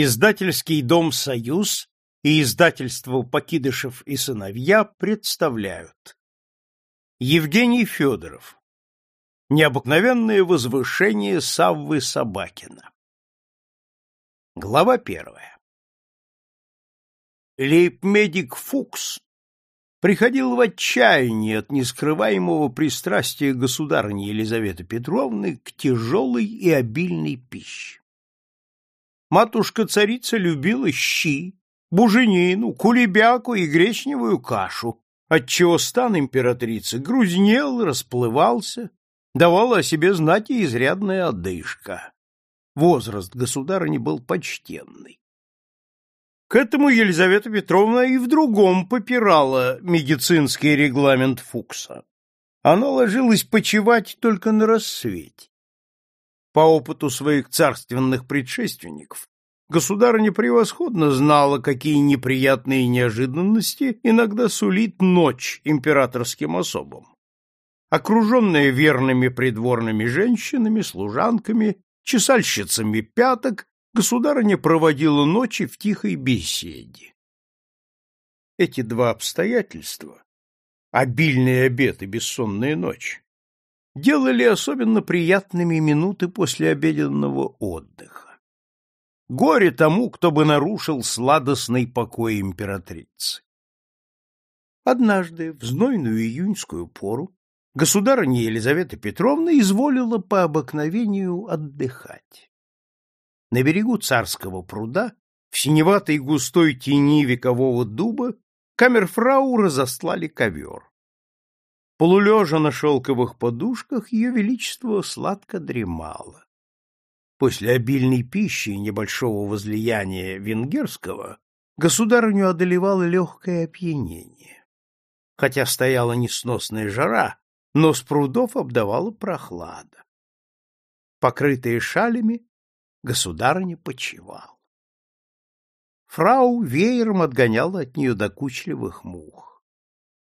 Издательский дом «Союз» и издательство «Покидышев и сыновья» представляют. Евгений Федоров. Необыкновенное возвышение Саввы Собакина. Глава первая. Лейб-медик Фукс приходил в отчаяние от нескрываемого пристрастия государыни Елизаветы Петровны к тяжелой и обильной пище. Матушка-царица любила щи, буженину, кулебяку и гречневую кашу, отчего стан императрицы грузнел, расплывался, давала о себе знать и изрядная одышка. Возраст государыни был почтенный. К этому Елизавета Петровна и в другом попирала медицинский регламент Фукса. Она ложилась почевать только на рассвете. По опыту своих царственных предшественников, государыня превосходно знала, какие неприятные неожиданности иногда сулит ночь императорским особам. Окруженная верными придворными женщинами, служанками, чесальщицами пяток, государыня проводила ночи в тихой беседе. Эти два обстоятельства, обильный обед и бессонная ночь, делали особенно приятными минуты после обеденного отдыха. Горе тому, кто бы нарушил сладостный покой императрицы. Однажды, в знойную июньскую пору, государыня Елизавета Петровна изволила по обыкновению отдыхать. На берегу царского пруда, в синеватой густой тени векового дуба, камерфрау разослали ковер. Полулежа на шелковых подушках, ее величество сладко дремало. После обильной пищи и небольшого возлияния венгерского государыню одолевало легкое опьянение. Хотя стояла несносная жара, но с прудов обдавала прохлада. Покрытые шалями, государыня почивал. Фрау веером отгоняла от нее докучливых мух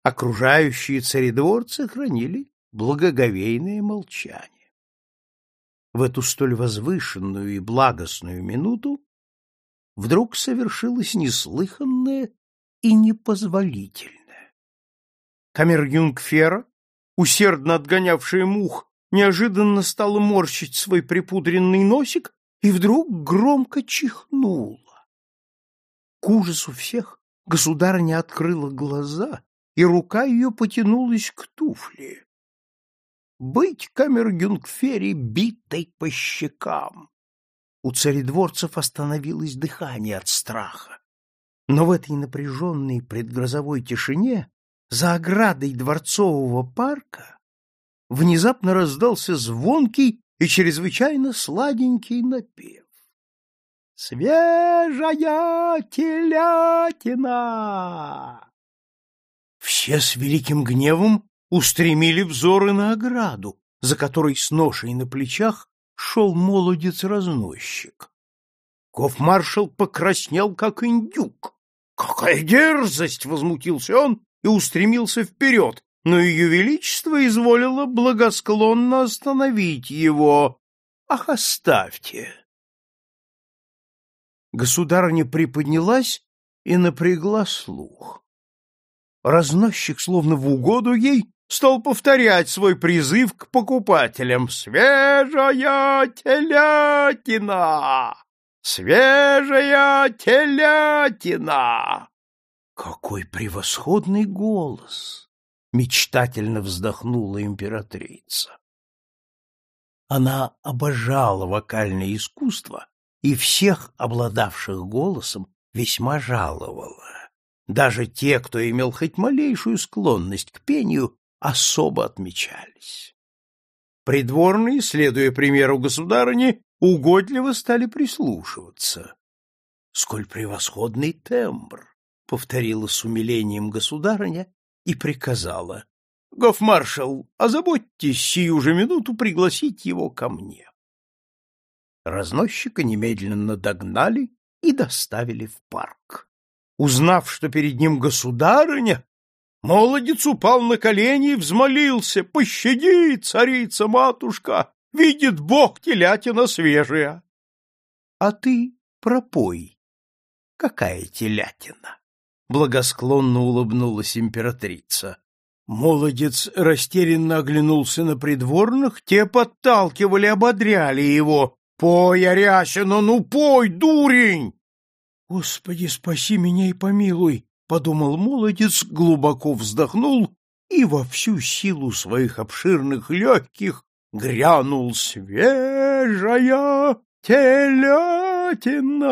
окружающие царедворцы хранили благоговейное молчание. В эту столь возвышенную и благостную минуту вдруг совершилось неслыханное и непозволительное. Камер-юнгфера, усердно отгонявшая мух, неожиданно стала морщить свой припудренный носик и вдруг громко чихнула. К ужасу всех государыня открыла глаза и рука ее потянулась к туфле. Быть камергюнгфери битой по щекам. У царедворцев остановилось дыхание от страха. Но в этой напряженной предгрозовой тишине за оградой дворцового парка внезапно раздался звонкий и чрезвычайно сладенький напев. «Свежая телятина!» Все с великим гневом устремили взоры на ограду, за которой с ношей на плечах шел молодец-разносчик. Гофмаршал покраснел, как индюк. «Какая дерзость!» — возмутился он и устремился вперед, но ее величество изволило благосклонно остановить его. «Ах, оставьте!» Государыня приподнялась и напрягла слух. Разносчик, словно в угоду ей, стал повторять свой призыв к покупателям. «Свежая телятина! Свежая телятина!» Какой превосходный голос! Мечтательно вздохнула императрица. Она обожала вокальное искусство и всех обладавших голосом весьма жаловала. Даже те, кто имел хоть малейшую склонность к пению, особо отмечались. Придворные, следуя примеру государыни, угодливо стали прислушиваться. «Сколь превосходный тембр!» — повторила с умилением государыня и приказала. «Гофмаршал, озаботьтесь сию же минуту пригласить его ко мне». Разносчика немедленно догнали и доставили в парк. Узнав, что перед ним государыня, молодец упал на колени и взмолился. «Пощади, царица-матушка! Видит Бог, телятина свежая!» «А ты, — пропой. Какая телятина? Благосклонно улыбнулась императрица. Молодец растерянно оглянулся на придворных, те подталкивали, ободряли его. «Пой, Арясина, ну пой, дурень!» «Господи, спаси меня и помилуй!» — подумал молодец, глубоко вздохнул и во всю силу своих обширных легких грянул свежая телятина.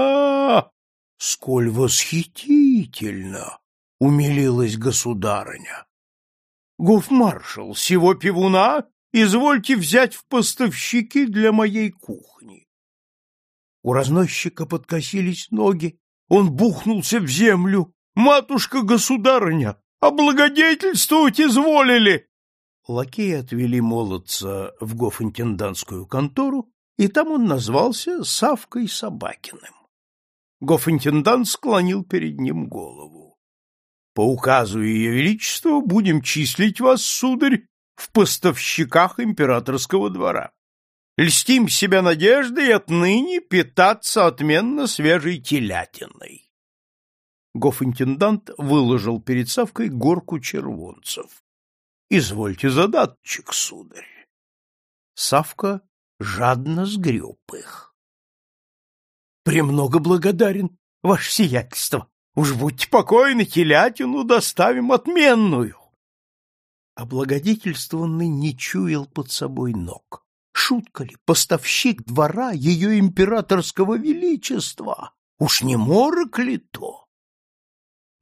Сколь восхитительно! — умилилась государыня. — Гофмаршал, сего пивуна извольте взять в поставщики для моей кухни. У разносчика подкосились ноги, он бухнулся в землю. «Матушка-государыня, облагодетельствовать изволили!» Лакеи отвели молодца в гофинтендантскую контору, и там он назвался Савкой Собакиным. Гофинтендант склонил перед ним голову. — По указу Ее Величества будем числить вас, сударь, в поставщиках императорского двора. Льстим себя надеждой отныне питаться отменно свежей телятиной. Гофинтендант выложил перед Савкой горку червонцев. — Извольте задатчик, сударь. Савка жадно сгреб их. — Премного благодарен, ваше сиятельство. Уж будьте покойны, телятину доставим отменную. Облагодетельствованный не чуял под собой ног. Шутка ли, поставщик двора ее императорского величества? Уж не морок ли то?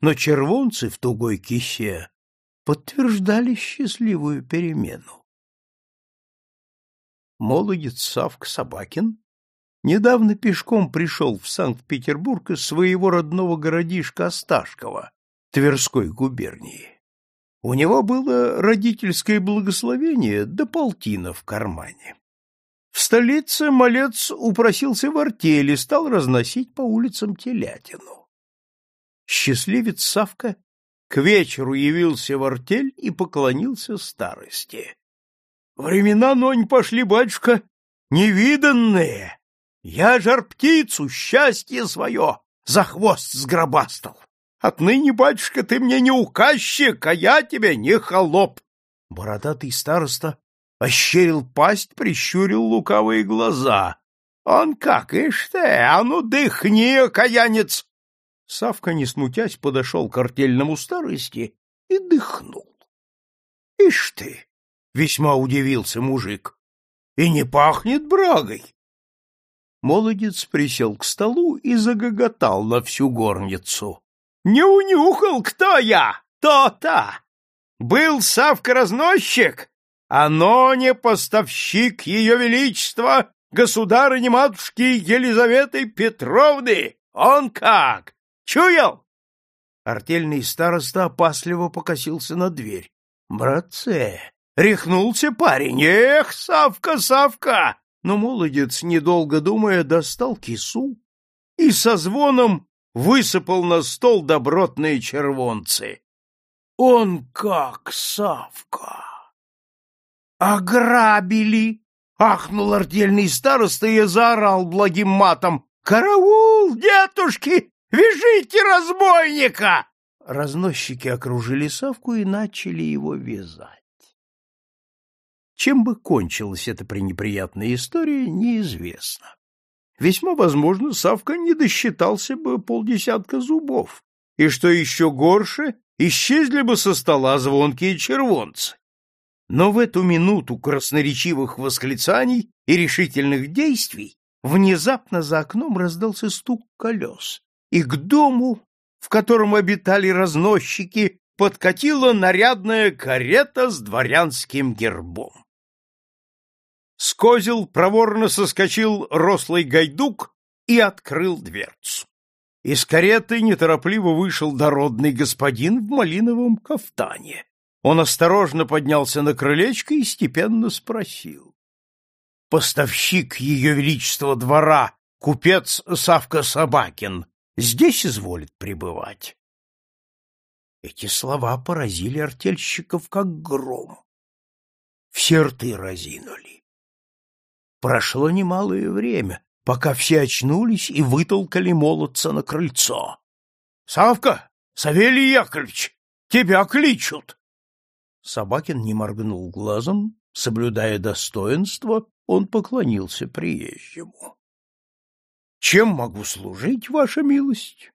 Но червонцы в тугой кисе подтверждали счастливую перемену. Молодец Савка Собакин недавно пешком пришел в Санкт-Петербург из своего родного городишка Осташкова, Тверской губернии. У него было родительское благословение да полтина в кармане. В столице малец упросился в артели, стал разносить по улицам телятину. Счастливец Савка к вечеру явился в артель и поклонился старости. — Времена, нонь, пошли, батюшка, невиданные. Я жар птицу, счастье свое, за хвост сгробастал. Отныне, батюшка, ты мне не указчик, а я тебе не холоп. Бородатый староста ощерил пасть, прищурил лукавые глаза. — Он как, ишь ты, а ну дыхни, окаянец! Савка, не смутясь, подошел к артельному старости и дыхнул. — Ишь ты! — весьма удивился мужик. — И не пахнет брагой. Молодец присел к столу и загоготал на всю горницу. — Не унюхал, кто я? То-то! Был Савка-разносчик, а но не поставщик ее величества, государыни-матушки Елизаветы Петровны. Он как! Чуял? Артельный староста опасливо покосился на дверь. Братце, рехнулся парень. Эх, Савка, Савка! Но молодец, недолго думая, достал кису и со звоном высыпал на стол добротные червонцы. Он как, Савка! Ограбили! Ахнул артельный староста и заорал благим матом. «Караул, дедушки! Вяжите разбойника!» Разносчики окружили Савку и начали его вязать. Чем бы кончилась эта пренеприятная история, неизвестно. Весьма возможно, Савка не досчитался бы полдесятка зубов, и, что еще горше, исчезли бы со стола звонкие червонцы. Но в эту минуту красноречивых восклицаний и решительных действий внезапно за окном раздался стук колес, и к дому, в котором обитали разносчики, подкатила нарядная карета с дворянским гербом. С козел проворно соскочил рослый гайдук и открыл дверцу. Из кареты неторопливо вышел дородный господин в малиновом кафтане. Он осторожно поднялся на крылечко и степенно спросил. — Поставщик ее величества двора, купец Савка Собакин, здесь изволит пребывать. Эти слова поразили артельщиков как гром. Все рты разинули. Прошло немалое время, пока все очнулись и вытолкали молодца на крыльцо. — Савка! Савелий Яковлевич! Тебя кличут! Собакин не моргнул глазом, соблюдая достоинство, он поклонился приезжему. — Чем могу служить, ваша милость?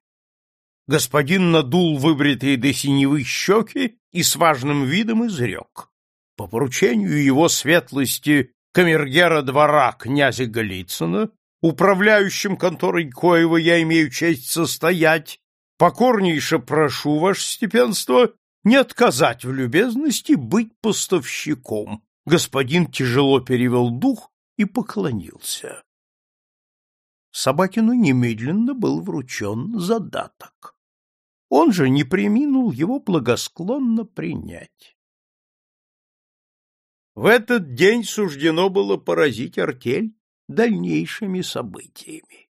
Господин надул выбритые до синевы щеки и с важным видом изрек. По поручению его светлости камергера двора князя Голицына, управляющим конторой Коева я имею честь состоять, покорнейше прошу, ваше степенство, не отказать в любезности быть поставщиком. Господин тяжело перевел дух и поклонился. Собакину немедленно был вручен задаток. Он же не преминул его благосклонно принять. В этот день суждено было поразить артель дальнейшими событиями.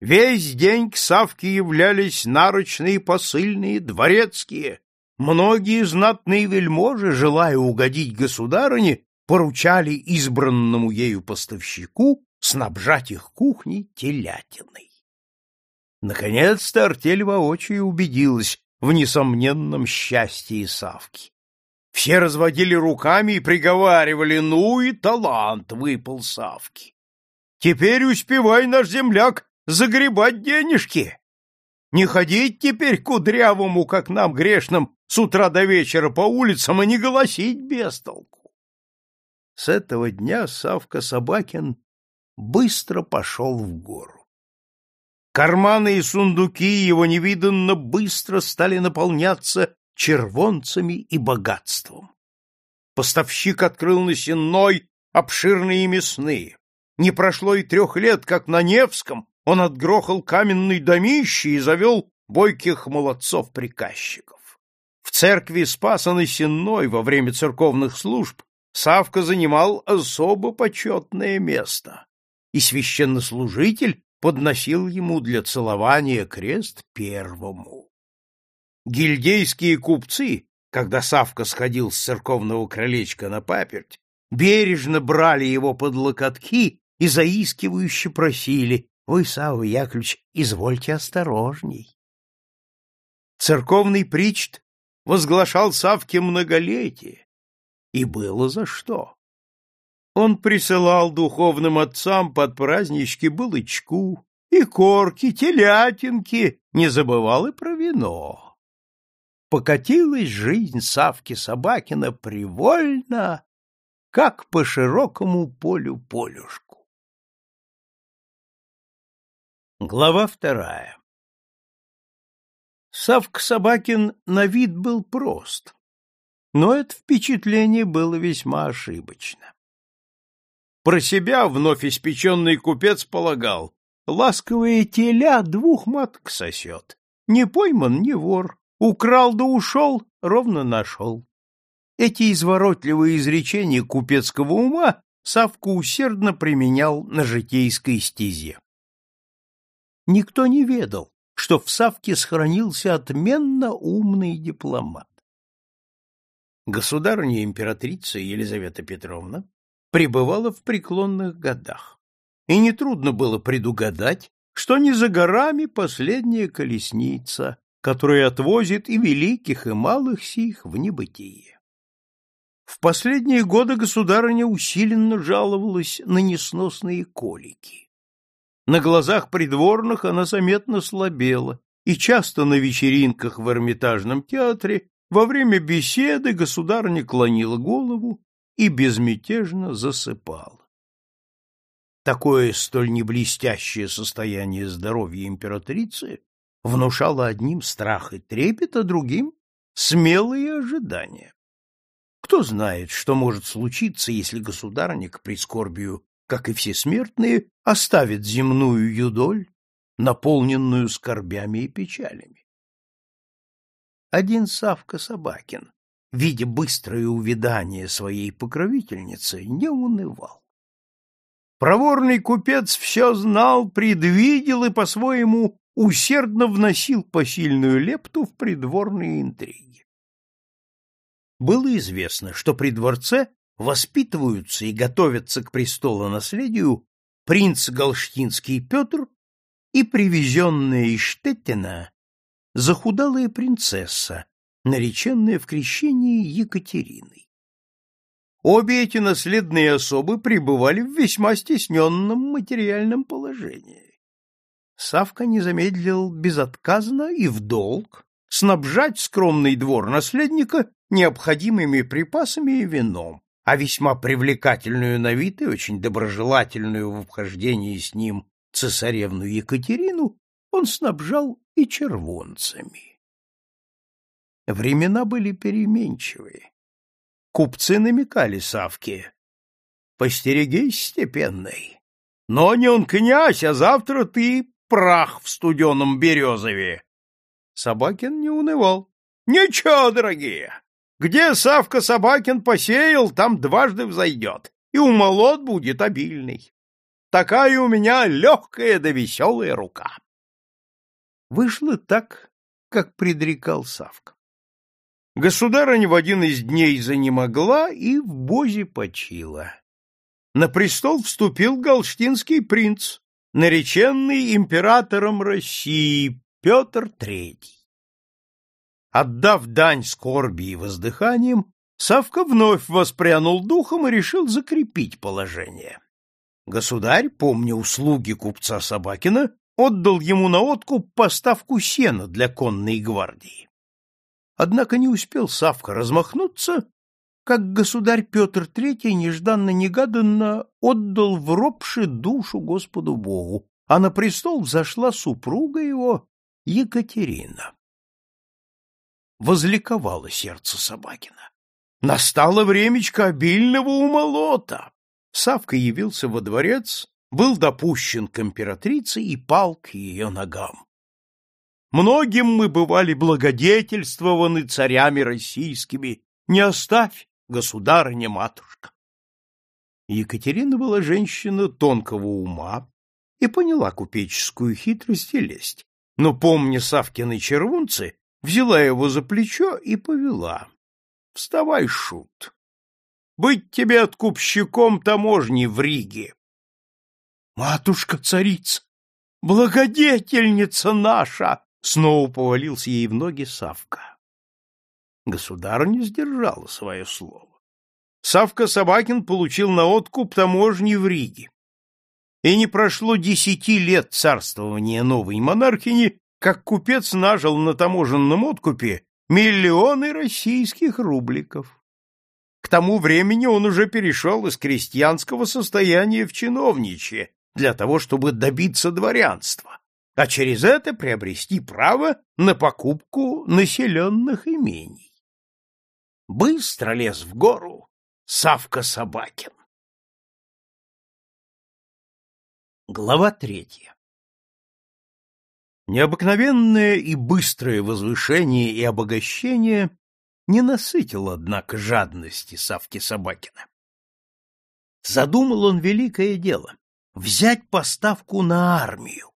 Весь день к Савке являлись нарочные посыльные, дворецкие. Многие знатные вельможи, желая угодить государыне, поручали избранному ею поставщику снабжать их кухней телятиной. Наконец-то артель воочию убедилась в несомненном счастье Савки. Все разводили руками и приговаривали, ну и талант выпал Савки. Теперь успевай, наш земляк, загребать денежки. Не ходить теперь кудрявому, как нам, грешным, с утра до вечера по улицам и не голосить без толку. С этого дня Савка Собакин быстро пошел в гору. Карманы и сундуки его невиданно быстро стали наполняться червонцами и богатством. Поставщик открыл на сенной обширные мясные. Не прошло и трех лет, как на Невском он отгрохал каменный домище и завел бойких молодцов-приказчиков. В церкви Спаса Сенной во время церковных служб Савка занимал особо почетное место, и священнослужитель подносил ему для целования крест первому. Гильдейские купцы, когда Савка сходил с церковного крылечка на паперть, бережно брали его под локотки и заискивающе просили «Вы, Савва Яковлевич, извольте осторожней». Церковный причт возглашал Савке многолетие, и было за что. Он присылал духовным отцам под празднички булочку и корки, телятинки, не забывал и про вино. Покатилась жизнь Савки Собакина привольно, как по широкому полю полюшку. Глава вторая Савка Собакин на вид был прост, но это впечатление было весьма ошибочно. Про себя вновь испеченный купец полагал, ласковые теля двух маток сосет, не пойман, не вор, украл да ушел, ровно нашел. Эти изворотливые изречения купецкого ума Савку усердно применял на житейской стезе. Никто не ведал, что в Савке сохранился отменно умный дипломат. Государыня императрица Елизавета Петровна пребывала в преклонных годах, и нетрудно было предугадать, что не за горами последняя колесница, которая отвозит и великих, и малых сих в небытие. В последние годы государыня усиленно жаловалась на несносные колики. На глазах придворных она заметно слабела, и часто на вечеринках в Эрмитажном театре во время беседы государыня клонила голову и безмятежно засыпала. Такое столь неблестящее состояние здоровья императрицы внушало одним страх и трепет, а другим — смелые ожидания. Кто знает, что может случиться, если государыня к прискорбию, как и все смертные, оставит земную юдоль, наполненную скорбями и печалями. Один Савка Собакин, видя быстрое увядание своей покровительницы, не унывал. Проворный купец все знал, предвидел и по-своему усердно вносил посильную лепту в придворные интриги было известно, что при дворце воспитываются и готовятся к престолонаследию принц Галштинский Петр и привезенная из Штеттина захудалая принцесса, нареченная в крещении Екатериной. Обе эти наследные особы пребывали в весьма стесненном материальном положении. Савка не замедлил безотказно и в долг снабжать скромный двор наследника необходимыми припасами и вином, а весьма привлекательную на вид и очень доброжелательную в обхождении с ним цесаревну Екатерину он снабжал и червонцами. Времена были переменчивые. Купцы намекали Савке. «Постерегись, степенный. Но не он князь, а завтра ты прах в студеном Березове». Собакин не унывал. «Ничего, дорогие, где Савка Собакин посеял, там дважды взойдет, и умолот будет обильный. Такая у меня легкая да веселая рука. Вышло так, как предрекал Савка. Государыня в один из дней занемогла и в бозе почила. На престол вступил галштинский принц, нареченный императором России Петр Третий. Отдав дань скорби и воздыханиям, Савка вновь воспрянул духом и решил закрепить положение. Государь, помня услуги купца Собакина, отдал ему на откуп поставку сена для конной гвардии. Однако не успел Савка размахнуться, как государь Петр III нежданно-негаданно отдал в ропши душу Господу Богу, а на престол взошла супруга его Екатерина. Возликовало сердце Собакина. Настало времечко обильного умолота. Савка явился во дворец, был допущен к императрице и пал к ее ногам. Многим мы бывали благодетельствованы царями российскими. Не оставь, государыня-матушка. Екатерина была женщина тонкого ума и поняла купеческую хитрость и лесть, но, помня Савкины червонцы, взяла его за плечо и повела. — Вставай, шут! быть тебе откупщиком таможни в Риге. Матушка-царица, благодетельница наша! Снова повалился ей в ноги Савка. Государыня сдержала свое слово. Савка Собакин получил на откуп таможни в Риге. И не прошло десяти лет царствования новой монархини, как купец нажил на таможенном откупе миллионы российских рубликов. К тому времени он уже перешел из крестьянского состояния в чиновничье для того, чтобы добиться дворянства, а через это приобрести право на покупку населенных имений. Быстро лез в гору Савка Собакин. Глава третья Необыкновенное и быстрое возвышение и обогащение не насытил, однако, жадности Савки Собакина. Задумал он великое дело — взять поставку на армию.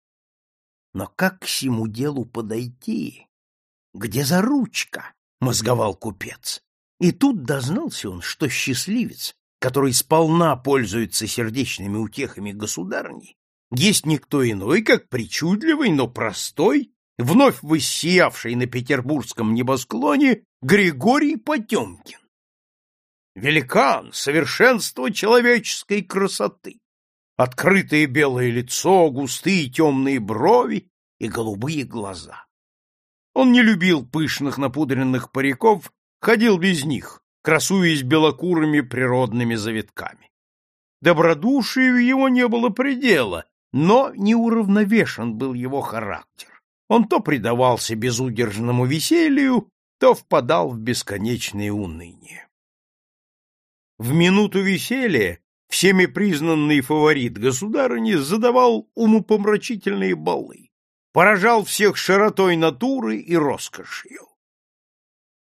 Но как к всему делу подойти? Где за ручка? — мозговал купец. И тут дознался он, что счастливец, который сполна пользуется сердечными утехами государни, есть никто иной, как причудливый, но простой вновь воссиявший на петербургском небосклоне Григорий Потемкин. Великан, совершенство человеческой красоты. Открытое белое лицо, густые темные брови и голубые глаза. Он не любил пышных напудренных париков, ходил без них, красуясь белокурыми природными завитками. Добродушию его не было предела, но неуравновешен был его характер. Он то предавался безудержному веселью, то впадал в бесконечное уныние. В минуту веселья всеми признанный фаворит государыни задавал умопомрачительные балы, поражал всех широтой натуры и роскошью.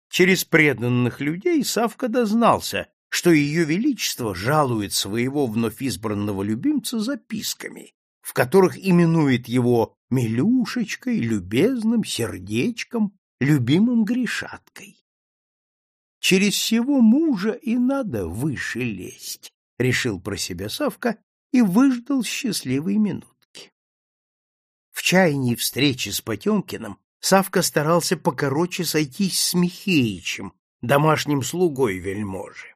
Через преданных людей Савка дознался, что ее величество жалует своего вновь избранного любимца записками, в которых именует его милюшечкой, любезным, сердечком, любимым грешаткой. Через всего мужа и надо выше лезть, решил про себя Савка и выждал счастливой минутки. В чаянии встречи с Потемкиным Савка старался покороче сойтись с Михеичем, домашним слугой вельможи.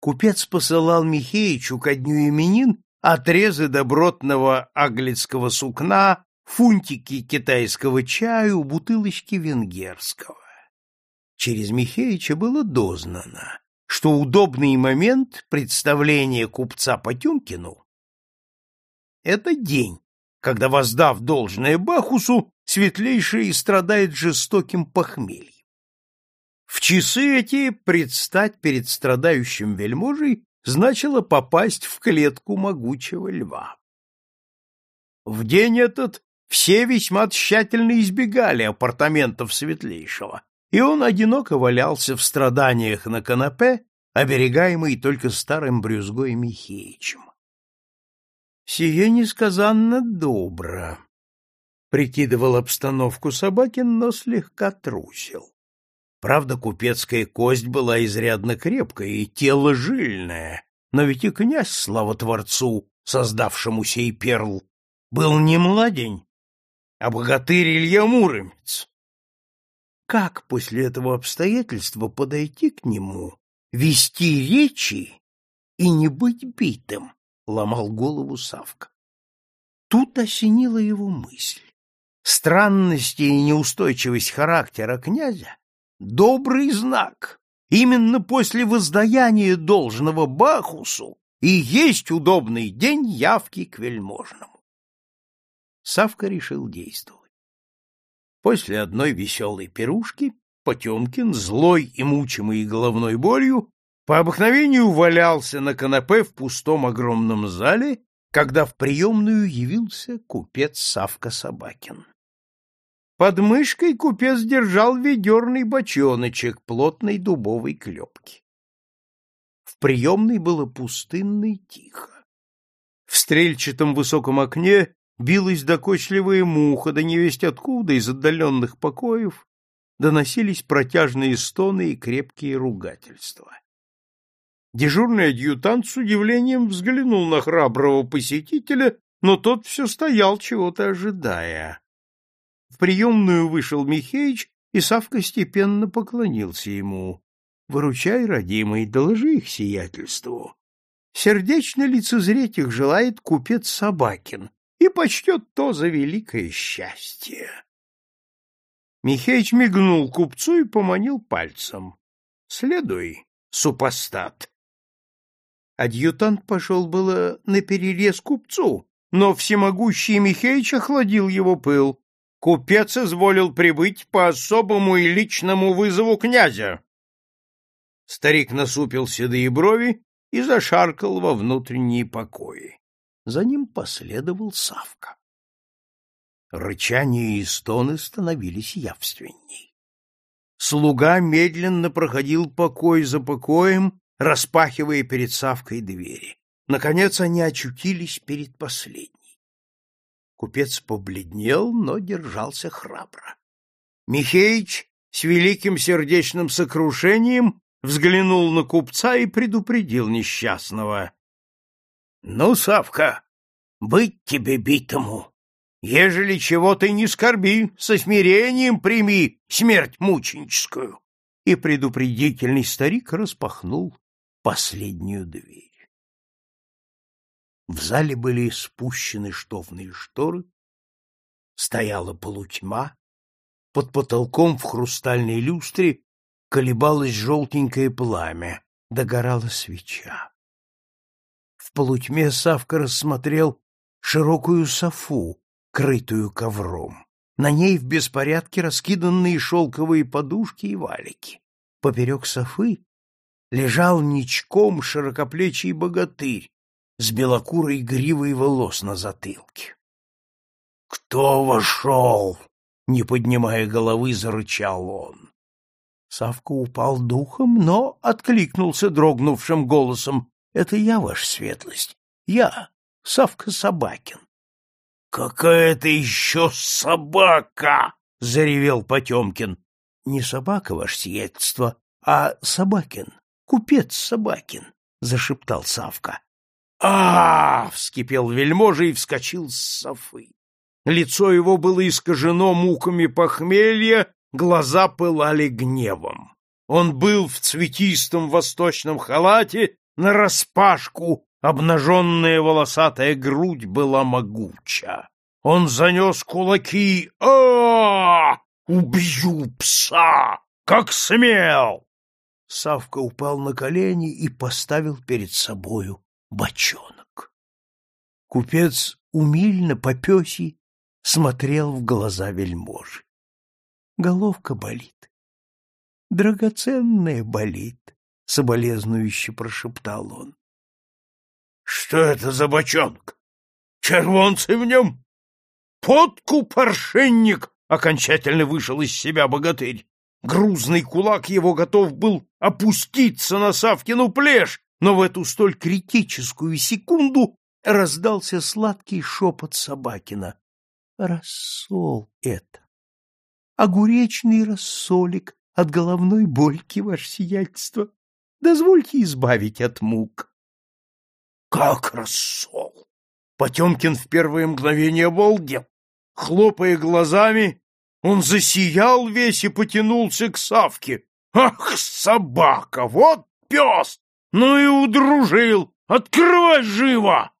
Купец посылал Михеичу ко дню именин отрезы добротного аглицкого сукна, фунтики китайского чаю, бутылочки венгерского. Через Михеича было дознано, что удобный момент представления купца Потемкину — это день, когда, воздав должное Бахусу, светлейший страдает жестоким похмельем. В часы эти предстать перед страдающим вельможей значило попасть в клетку могучего льва. В день этот все весьма тщательно избегали апартаментов светлейшего, и он одиноко валялся в страданиях на канапе, оберегаемый только старым брюзгой Михеичем. Сие несказанно добро. Прикидывал обстановку Собакин, но слегка трусил. Правда, купецкая кость была изрядно крепкая и тело жильное, но ведь и князь, слава Творцу, создавшему сей перл, был не младень, а богатырь Илья Муромец. Как после этого обстоятельства подойти к нему, вести речи и не быть битым? — ломал голову Савка. Тут осенила его мысль. Странность и неустойчивость характера князя — добрый знак. Именно после воздаяния должного Бахусу и есть удобный день явки к вельможному. Савка решил действовать. После одной веселой пирушки Потемкин, злой и мучимый головной болью, по обыкновению валялся на канапе в пустом огромном зале, когда в приемную явился купец Савка Собакин. Под мышкой купец держал ведерный бочоночек плотной дубовой клепки. В приемной было пустынно и тихо. В стрельчатом высоком окне билась докочливая муха, да невесть откуда из отдаленных покоев доносились протяжные стоны и крепкие ругательства. Дежурный адъютант с удивлением взглянул на храброго посетителя, но тот все стоял, чего-то ожидая. В приемную вышел Михеич, и Савка степенно поклонился ему. — Выручай, родимый, доложи их сиятельству. Сердечно лицезреть их желает купец Собакин и почтет то за великое счастье. Михеич мигнул купцу и поманил пальцем. — Следуй, супостат. Адъютант пошел было на перерез купцу, но всемогущий Михеич охладил его пыл. Купец изволил прибыть по особому и личному вызову князя. Старик насупил седые брови и зашаркал во внутренние покои. За ним последовал Савка. Рычание и стоны становились явственней. Слуга медленно проходил покой за покоем, распахивая перед Савкой двери. Наконец они очутились перед последней. Купец побледнел, но держался храбро. Михеич с великим сердечным сокрушением взглянул на купца и предупредил несчастного. — Ну, Савка, быть тебе битому! Ежели чего ты не скорби, со смирением прими смерть мученическую. И предупредительный старик распахнул последнюю дверь. В зале были спущены штофные шторы, стояла полутьма, под потолком в хрустальной люстре колебалось желтенькое пламя, догорала свеча. В полутьме Савка рассмотрел широкую софу, крытую ковром. На ней в беспорядке раскиданные шелковые подушки и валики. Поперек софы лежал ничком широкоплечий богатырь с белокурой гривой волос на затылке. — Кто вошел? — не поднимая головы, зарычал он. Савка упал духом, но откликнулся дрогнувшим голосом. — Это я, ваша светлость. Я, Савка Собакин. — Какая ты еще собака! — заревел Потемкин. — Не собака, ваше сиятельство, а Собакин, купец Собакин, — зашептал Савка. А, вскипел вельможа и вскочил с софы. Лицо его было искажено муками похмелья, глаза пылали гневом. Он был в цветистом восточном халате, нараспашку, обнаженная волосатая грудь была могуча. Он занес кулаки. а, Убью пса! Как смел! Савка упал на колени и поставил перед собою бочонок. Купец умильно по пёси смотрел в глаза вельможи. Головка болит. Драгоценная болит, соболезнующе прошептал он. Что это за бочонок? Червонцы в нем? Подкуп, паршенник! Окончательно вышел из себя богатырь. Грузный кулак его готов был опуститься на Савкину плешь, но в эту столь критическую секунду раздался сладкий шепот Собакина. Рассол это. Огуречный рассолик от головной больки, ваше сиятельство. Дозвольте избавить от мук. Как рассол? Потемкин в первое мгновение обалдел. Хлопая глазами, он засиял весь и потянулся к Савке. Ах, собака, вот пес! Ну и удружил! Открывай живо!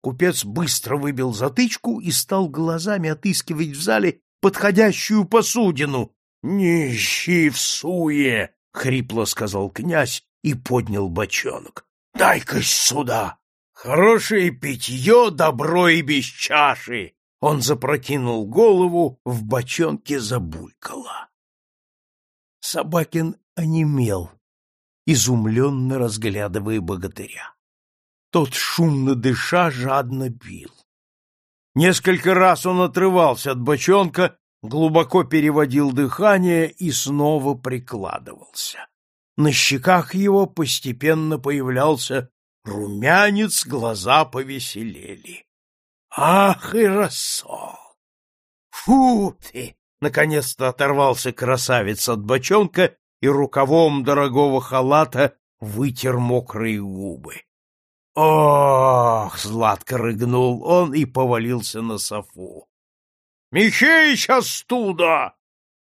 Купец быстро выбил затычку и стал глазами отыскивать в зале подходящую посудину. — Не в суе! — хрипло сказал князь и поднял бочонок. — Дай-ка сюда! Хорошее питье, добро и без чаши! Он запрокинул голову, в бочонке забулькало. Собакин онемел, изумленно разглядывая богатыря. Тот, шумно дыша, жадно пил. Несколько раз он отрывался от бочонка, глубоко переводил дыхание и снова прикладывался. На щеках его постепенно появлялся румянец, глаза повеселели. Ах и рассол! Фу ты! Наконец-то оторвался красавец от бочонка и рукавом дорогого халата вытер мокрые губы. Ох, сладко рыгнул он и повалился на софу. Михеич остуда!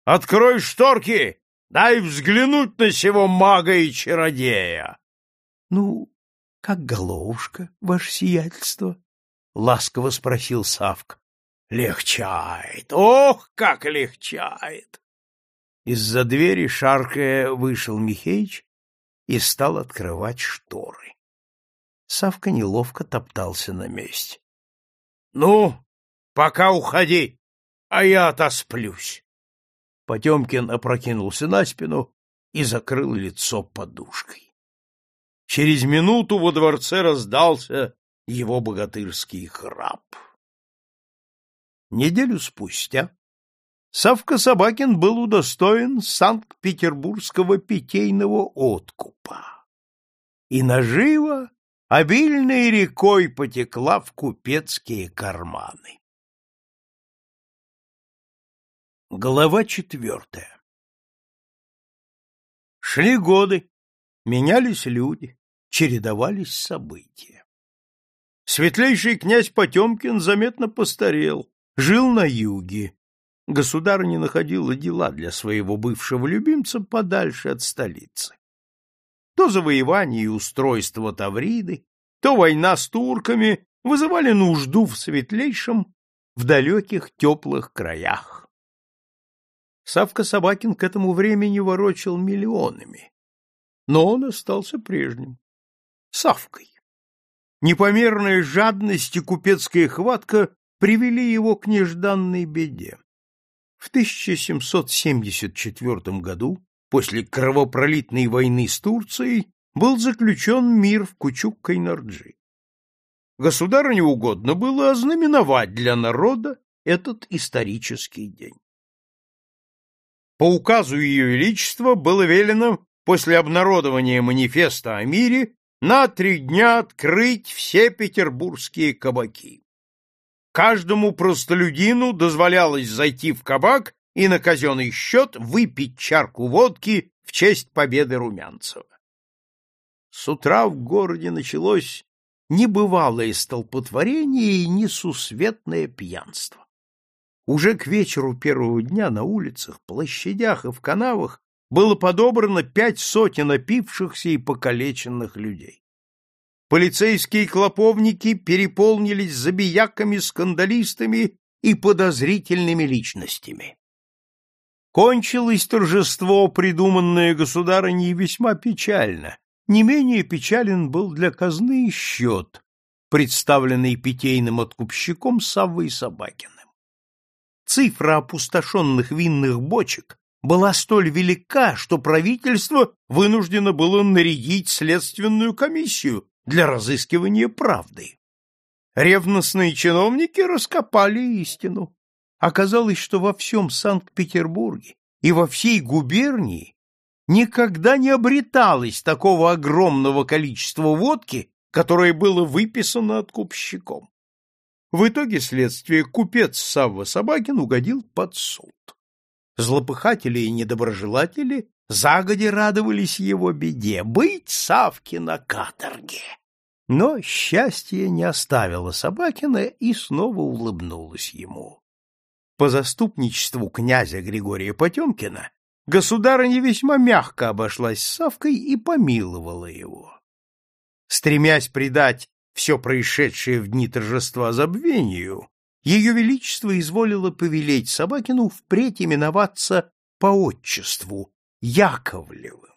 Открой шторки, дай взглянуть на сего мага и чародея. Ну, как головушка, ваше сиятельство? — ласково спросил Савка. — Легчает! Ох, как легчает! Из-за двери, шаркая, вышел Михеич и стал открывать шторы. Савка неловко топтался на месте. — Ну, пока уходи, а я отосплюсь. Потемкин опрокинулся на спину и закрыл лицо подушкой. Через минуту во дворце раздался его богатырский храп. Неделю спустя Савка Собакин был удостоен Санкт-Петербургского питейного откупа, и наживо обильной рекой потекла в купецкие карманы. Глава четвертая Шли годы, менялись люди, чередовались события. Светлейший князь Потемкин заметно постарел, жил на юге. Государыня находила дела для своего бывшего любимца подальше от столицы. То завоевание и устройство Тавриды, то война с турками вызывали нужду в светлейшем, в далеких теплых краях. Савка Собакин к этому времени ворочал миллионами, но он остался прежним — Савкой. Непомерная жадность и купецкая хватка привели его к нежданной беде. В 1774 году, после кровопролитной войны с Турцией, был заключен мир в Кучук-Кайнарджи. Государю угодно было ознаменовать для народа этот исторический день. По указу Ее Величества было велено после обнародования манифеста о мире на три дня открыть все петербургские кабаки. Каждому простолюдину дозволялось зайти в кабак и на казенный счет выпить чарку водки в честь победы Румянцева. С утра в городе началось небывалое столпотворение и несусветное пьянство. Уже к вечеру первого дня на улицах, площадях и в канавах было подобрано пять сотен опившихся и покалеченных людей. Полицейские клоповники переполнились забияками, скандалистами и подозрительными личностями. Кончилось торжество, придуманное государыней, весьма печально. Не менее печален был для казны счет, представленный питейным откупщиком Саввой Собакиным. Цифра опустошенных винных бочек была столь велика, что правительство вынуждено было нарядить следственную комиссию для разыскивания правды. Ревностные чиновники раскопали истину. Оказалось, что во всем Санкт-Петербурге и во всей губернии никогда не обреталось такого огромного количества водки, которое было выписано откупщиком. В итоге следствия купец Савва Собакин угодил под суд. Злопыхатели и недоброжелатели загоди радовались его беде — быть Савке на каторге. Но счастье не оставило Собакина и снова улыбнулось ему. По заступничеству князя Григория Потемкина государыня весьма мягко обошлась с Савкой и помиловала его. Стремясь придать все происшедшее в дни торжества забвению, ее величество изволило повелеть Собакину впредь именоваться по отчеству Яковлевым.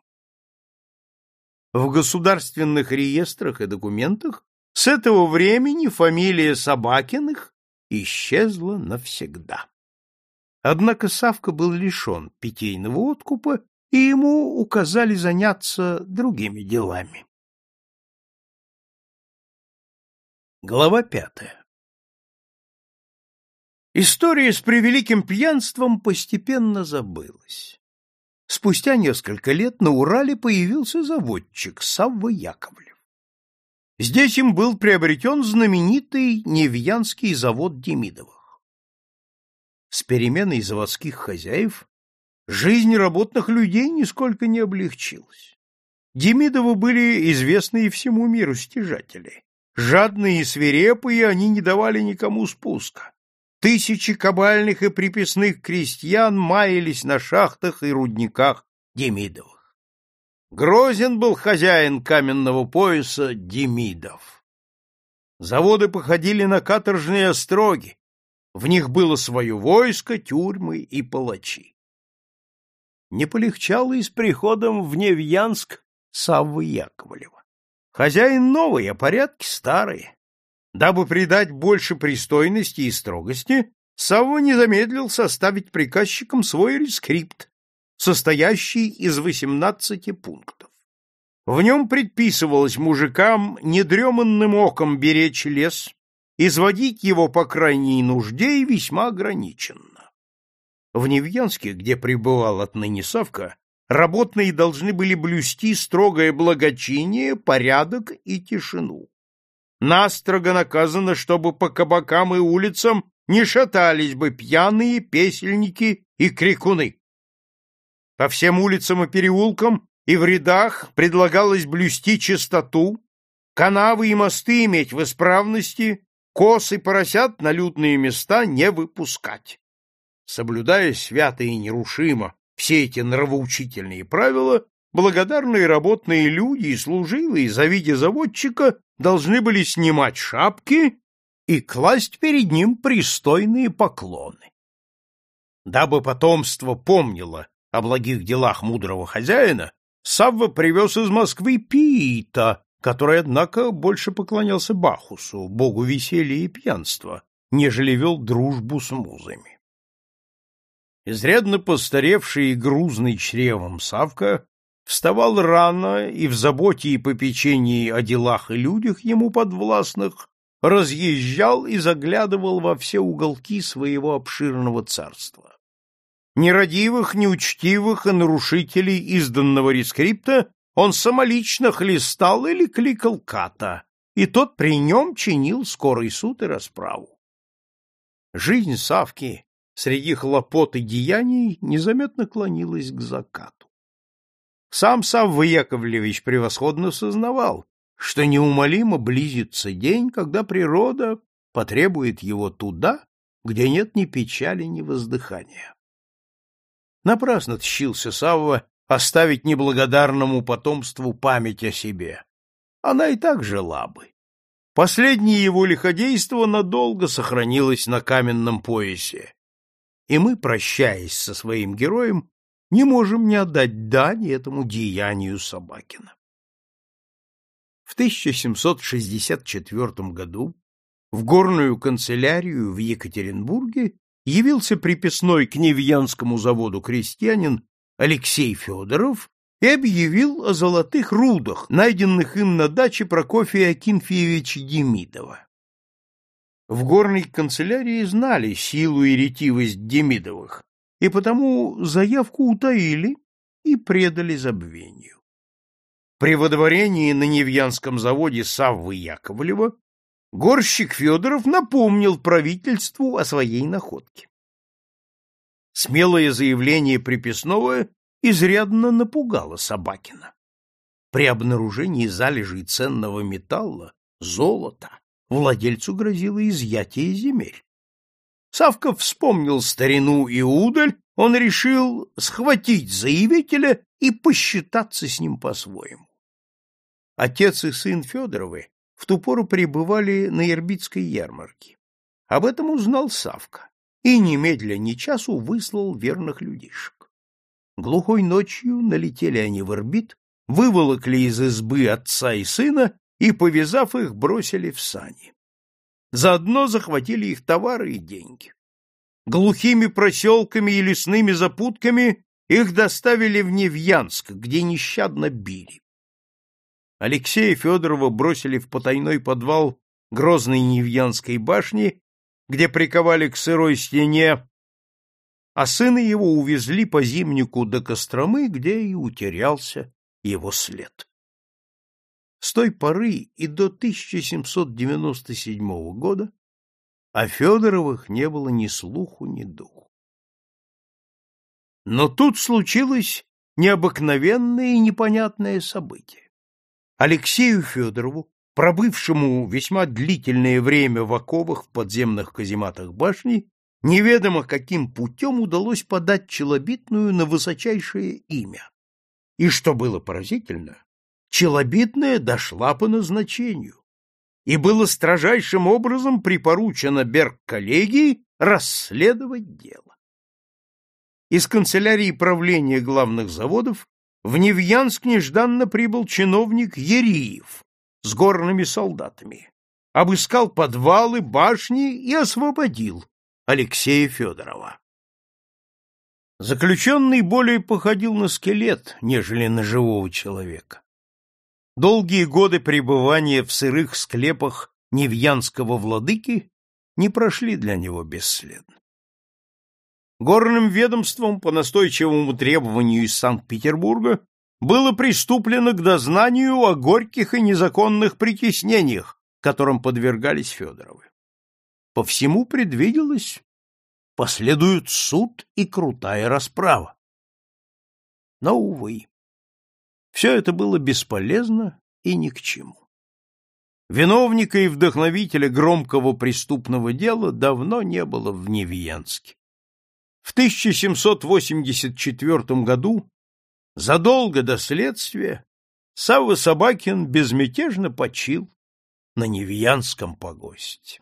В государственных реестрах и документах с этого времени фамилия Собакиных исчезла навсегда. Однако Савка был лишен питейного откупа, и ему указали заняться другими делами. Глава пятая История с превеликим пьянством постепенно забылась. Спустя несколько лет на Урале появился заводчик Савва Яковлев. Здесь им был приобретен знаменитый Невьянский завод Демидовых. С переменой заводских хозяев жизнь работных людей нисколько не облегчилась. Демидовы были известны и всему миру стяжатели. Жадные и свирепые они не давали никому спуска. Тысячи кабальных и приписных крестьян маялись на шахтах и рудниках Демидовых. Грозен был хозяин каменного пояса Демидов. Заводы походили на каторжные остроги, в них было свое войско, тюрьмы и палачи. Не полегчало и с приходом в Невьянск Саввы Яковлева. Хозяин новый, а порядки старые. Дабы придать больше пристойности и строгости, Савва не замедлил составить приказчикам свой рескрипт, состоящий из восемнадцати пунктов. В нем предписывалось мужикам недреманным оком беречь лес, изводить его по крайней нужде и весьма ограниченно. В Невьянске, где пребывал отныне Савка, работные должны были блюсти строгое благочиние, порядок и тишину настрого наказано, чтобы по кабакам и улицам не шатались бы пьяные песельники и крикуны. По всем улицам и переулкам и в рядах предлагалось блюсти чистоту, канавы и мосты иметь в исправности, косы поросят на лютные места не выпускать. Соблюдая свято и нерушимо все эти нравоучительные правила, благодарные работные люди и служилые, завидя заводчика, должны были снимать шапки и класть перед ним пристойные поклоны. Дабы потомство помнило о благих делах мудрого хозяина, Савва привез из Москвы Пита, который, однако, больше поклонялся Бахусу, богу веселья и пьянства, нежели вел дружбу с музами. Изрядно постаревший и грузный чревом Савка вставал рано и в заботе и попечении о делах и людях ему подвластных разъезжал и заглядывал во все уголки своего обширного царства. Нерадивых, неучтивых и нарушителей изданного рескрипта он самолично хлестал или кликал ката, и тот при нем чинил скорый суд и расправу. Жизнь Савки среди хлопот и деяний незаметно клонилась к закату. Сам Савва Яковлевич превосходно сознавал, что неумолимо близится день, когда природа потребует его туда, где нет ни печали, ни воздыхания. Напрасно тщился Савва оставить неблагодарному потомству память о себе. Она и так жила бы. Последнее его лиходейство надолго сохранилось на каменном поясе. И мы, прощаясь со своим героем, не можем не отдать дань этому деянию Собакина. В 1764 году в горную канцелярию в Екатеринбурге явился приписной к Невьянскому заводу крестьянин Алексей Федоров и объявил о золотых рудах, найденных им на даче Прокофия Акинфеевича Демидова. В горной канцелярии знали силу и ретивость Демидовых, и потому заявку утаили и предали забвению. При водворении на Невьянском заводе Саввы Яковлева горщик Федоров напомнил правительству о своей находке. Смелое заявление приписного изрядно напугало Собакина. При обнаружении залежей ценного металла, золота, владельцу грозило изъятие земель. Савка вспомнил старину и удаль, он решил схватить заявителя и посчитаться с ним по-своему. Отец и сын Федоровы в ту пору пребывали на Ирбитской ярмарке. Об этом узнал Савка и немедля ни часу выслал верных людишек. Глухой ночью налетели они в Ирбит, выволокли из избы отца и сына и, повязав их, бросили в сани. Заодно захватили их товары и деньги. Глухими проселками и лесными запутками их доставили в Невьянск, где нещадно били. Алексея Федорова бросили в потайной подвал грозной Невьянской башни, где приковали к сырой стене, а сына его увезли по зимнику до Костромы, где и утерялся его след. С той поры и до 1797 года о Федоровых не было ни слуху, ни духу. Но тут случилось необыкновенное и непонятное событие. Алексею Федорову, пробывшему весьма длительное время в оковах в подземных казематах башни, неведомо каким путем удалось подать челобитную на высочайшее имя. И что было поразительно, челобитная дошла по назначению, и было строжайшим образом припоручено Берг-коллегии расследовать дело. Из канцелярии правления главных заводов в Невьянск нежданно прибыл чиновник Ериев с горными солдатами, обыскал подвалы, башни и освободил Алексея Федорова. Заключенный более походил на скелет, нежели на живого человека. Долгие годы пребывания в сырых склепах Невьянского владыки не прошли для него бесследно. Горным ведомством по настойчивому требованию из Санкт-Петербурга было приступлено к дознанию о горьких и незаконных притеснениях, которым подвергались Федоровы. По всему предвиделось, последуют суд и крутая расправа. Но, увы, все это было бесполезно и ни к чему. Виновника и вдохновителя громкого преступного дела давно не было в Невьянске. В 1784 году, задолго до следствия, Савва Собакин безмятежно почил на Невьянском погосте.